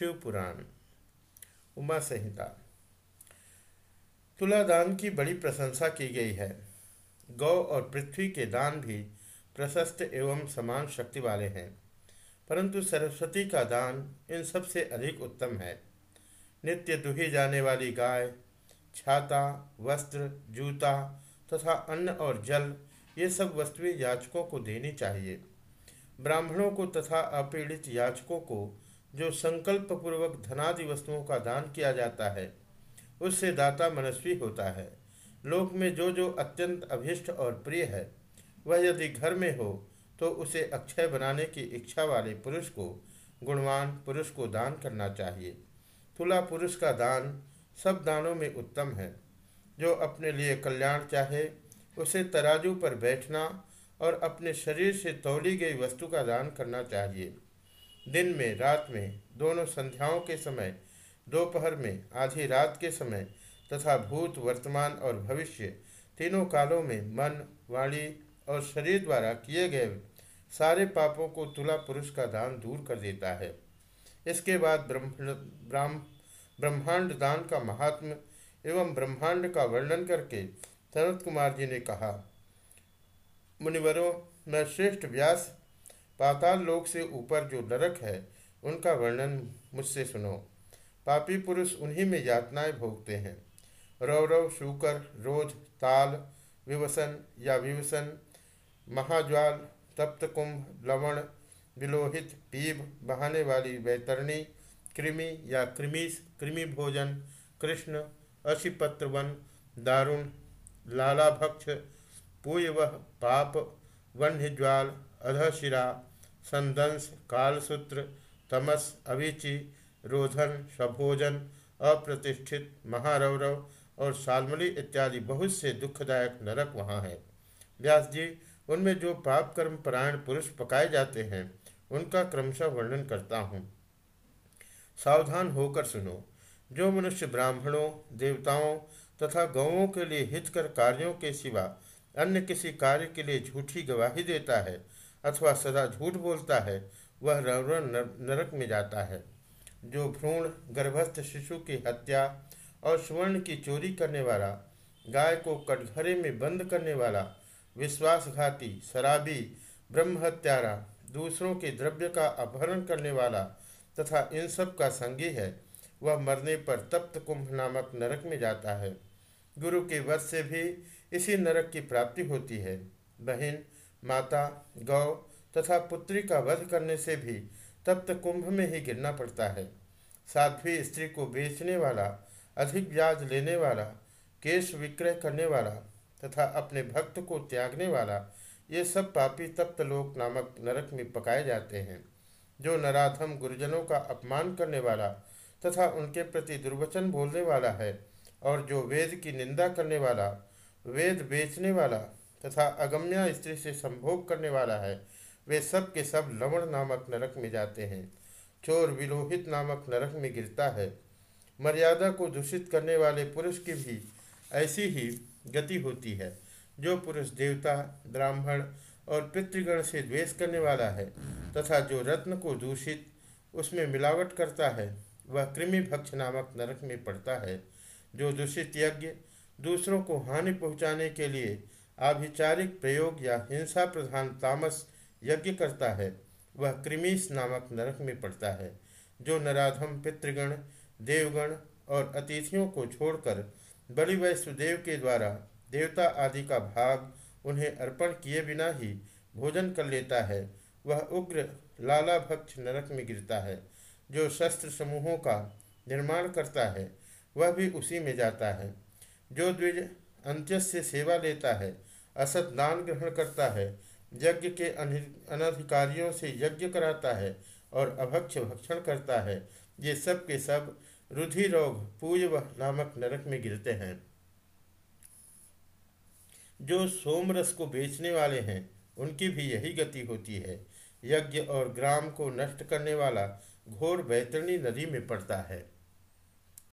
शिव पुराण उमा संहिता। तुलादान की बड़ी प्रशंसा की गई है। गौ और पृथ्वी के दान भी प्रशस्त एवं समान शक्ति वाले हैं, परंतु सरस्वती का दान इन सबसे अधिक उत्तम है। नित्य दुही जाने वाली गाय, छाता, वस्त्र, जूता तथा अन्न और जल, ये सब वस्तुएँ याचकों को देनी चाहिए। ब्राह्मणों को तथा अपीड़ित याचकों को जो संकल्प पूर्वक धनादि वस्तुओं का दान किया जाता है, उससे दाता मनस्वी होता है। लोक में जो जो अत्यंत अभिष्ट और प्रिय है, वह यदि घर में हो तो उसे अक्षय बनाने की इच्छा वाले पुरुष को, गुणवान पुरुष को दान करना चाहिए। तुला पुरुष का दान सब दानों में उत्तम है। जो अपने लिए कल्याण चाहे, उसे तराजू पर बैठना और अपने शरीर से तोली गई वस्तु का दान करना चाहिए। दिन में, रात में, दोनों संध्याओं के समय, दोपहर में, आधी रात के समय तथा भूत, वर्तमान और भविष्य तीनों कालों में मन, वाणी और शरीर द्वारा किए गए सारे पापों को तुला पुरुष का दान दूर कर देता है। इसके बाद ब्रह्म, ब्रह्मांड दान का महात्म एवं ब्रह्मांड का वर्णन करके सनत कुमार जी ने कहा, मुनिवरों, मैं श्रेष्ठ व्यास पाताल लोक से ऊपर जो नरक है, उनका वर्णन मुझसे सुनो। पापी पुरुष उन्हीं में यातनाएँ भोगते हैं। रौरव शूकर रोध ताल, विवसन या विवसन, महाज्वाल, तप्त कुंभ, लवण, विलोहित, पीब, बहाने वाली वैतरणी, कृमि या कृमिस, कृमि भोजन, कृष्ण अशिपत्र वन दारुण, लालाभक्ष, पूयव, पाप वन्यज्वाल अधशिरा संदंश, कालसूत्र, तमस, अभिचि, रोधन स्वभोजन अप्रतिष्ठित, महारौरव और सालमली इत्यादि बहुत से दुखदायक नरक वहाँ हैं। व्यास जी, उनमें जो पाप कर्म परायण पुरुष पकाए जाते हैं, उनका क्रमशः वर्णन करता हूँ। सावधान होकर सुनो, जो मनुष्य ब्राह्मणों, देवताओं तथा गौों के लिए हितकर कार्यों के सिवा अन्य किसी कार्य के लिए झूठी गवाही देता है अथवा सदा झूठ बोलता है, वह रवरण नरक में जाता है। जो भ्रूण गर्भस्थ शिशु की हत्या और स्वर्ण की चोरी करने वाला, गाय को कटघरे में बंद करने वाला, विश्वासघाती, शराबी ब्रह्म हत्यारा दूसरों के द्रव्य का अपहरण करने वाला तथा इन सब का संगी है, वह मरने पर तप्त कुंभ नामक नरक में जाता है। गुरु के वध से भी इसी नरक की प्राप्ति होती है। बहन माता, गौ तथा पुत्री का वध करने से भी तप्त कुंभ में ही गिरना पड़ता है। साध्वी स्त्री को बेचने वाला, अधिक ब्याज लेने वाला, केश विक्रय करने वाला तथा अपने भक्त को त्यागने वाला, ये सब पापी तप्त लोक नामक नरक में पकाए जाते हैं, जो नराधम गुरुजनों का अपमान करने वाला तथा उनके प्रति दुर्वचन बोलने वाला है और जो वेद की निंदा करने वाला, वेद बेचने वाला तथा अगम्या स्त्री से संभोग करने वाला है। वे सब के सब लवण नामक नरक में जाते हैं। चोर विलोहित नामक नरक में गिरता है। मर्यादा को दूषित करने वाले पुरुष की भी ऐसी ही गति होती है, जो पुरुष देवता, ब्राह्मण और पितृगण से द्वेष करने वाला है तथा जो रत्न को दूषित उसमें मिलावट करता है, वह कृमि भक्ष नामक नरक में पड़ता है, जो दूषित यज्ञ दूसरों को हानि पहुँचाने के लिए आभिचारिक प्रयोग या हिंसा प्रधान तामस यज्ञ करता है, वह कृमिस नामक नरक में पड़ता है, जो नराधम पितृगण, देवगण और अतिथियों को छोड़कर बलि वैष्णुदेव के द्वारा देवता आदि का भाग उन्हें अर्पण किए बिना ही भोजन कर लेता है। वह उग्र लाला भक्ष नरक में गिरता है, जो शस्त्र समूहों का निर्माण करता है, वह भी उसी में जाता है। जो द्विज अंत्य से सेवा लेता है असत दान ग्रहण करता है, यज्ञ के अनधिकारियों से यज्ञ कराता है और अभक्ष भक्षण करता है। ये सब के सब रुधि रोग पूज नामक नरक में गिरते हैं। जो सोमरस को बेचने वाले हैं, उनकी भी यही गति होती है। यज्ञ और ग्राम को नष्ट करने वाला घोर बैतरणी नदी में पड़ता है।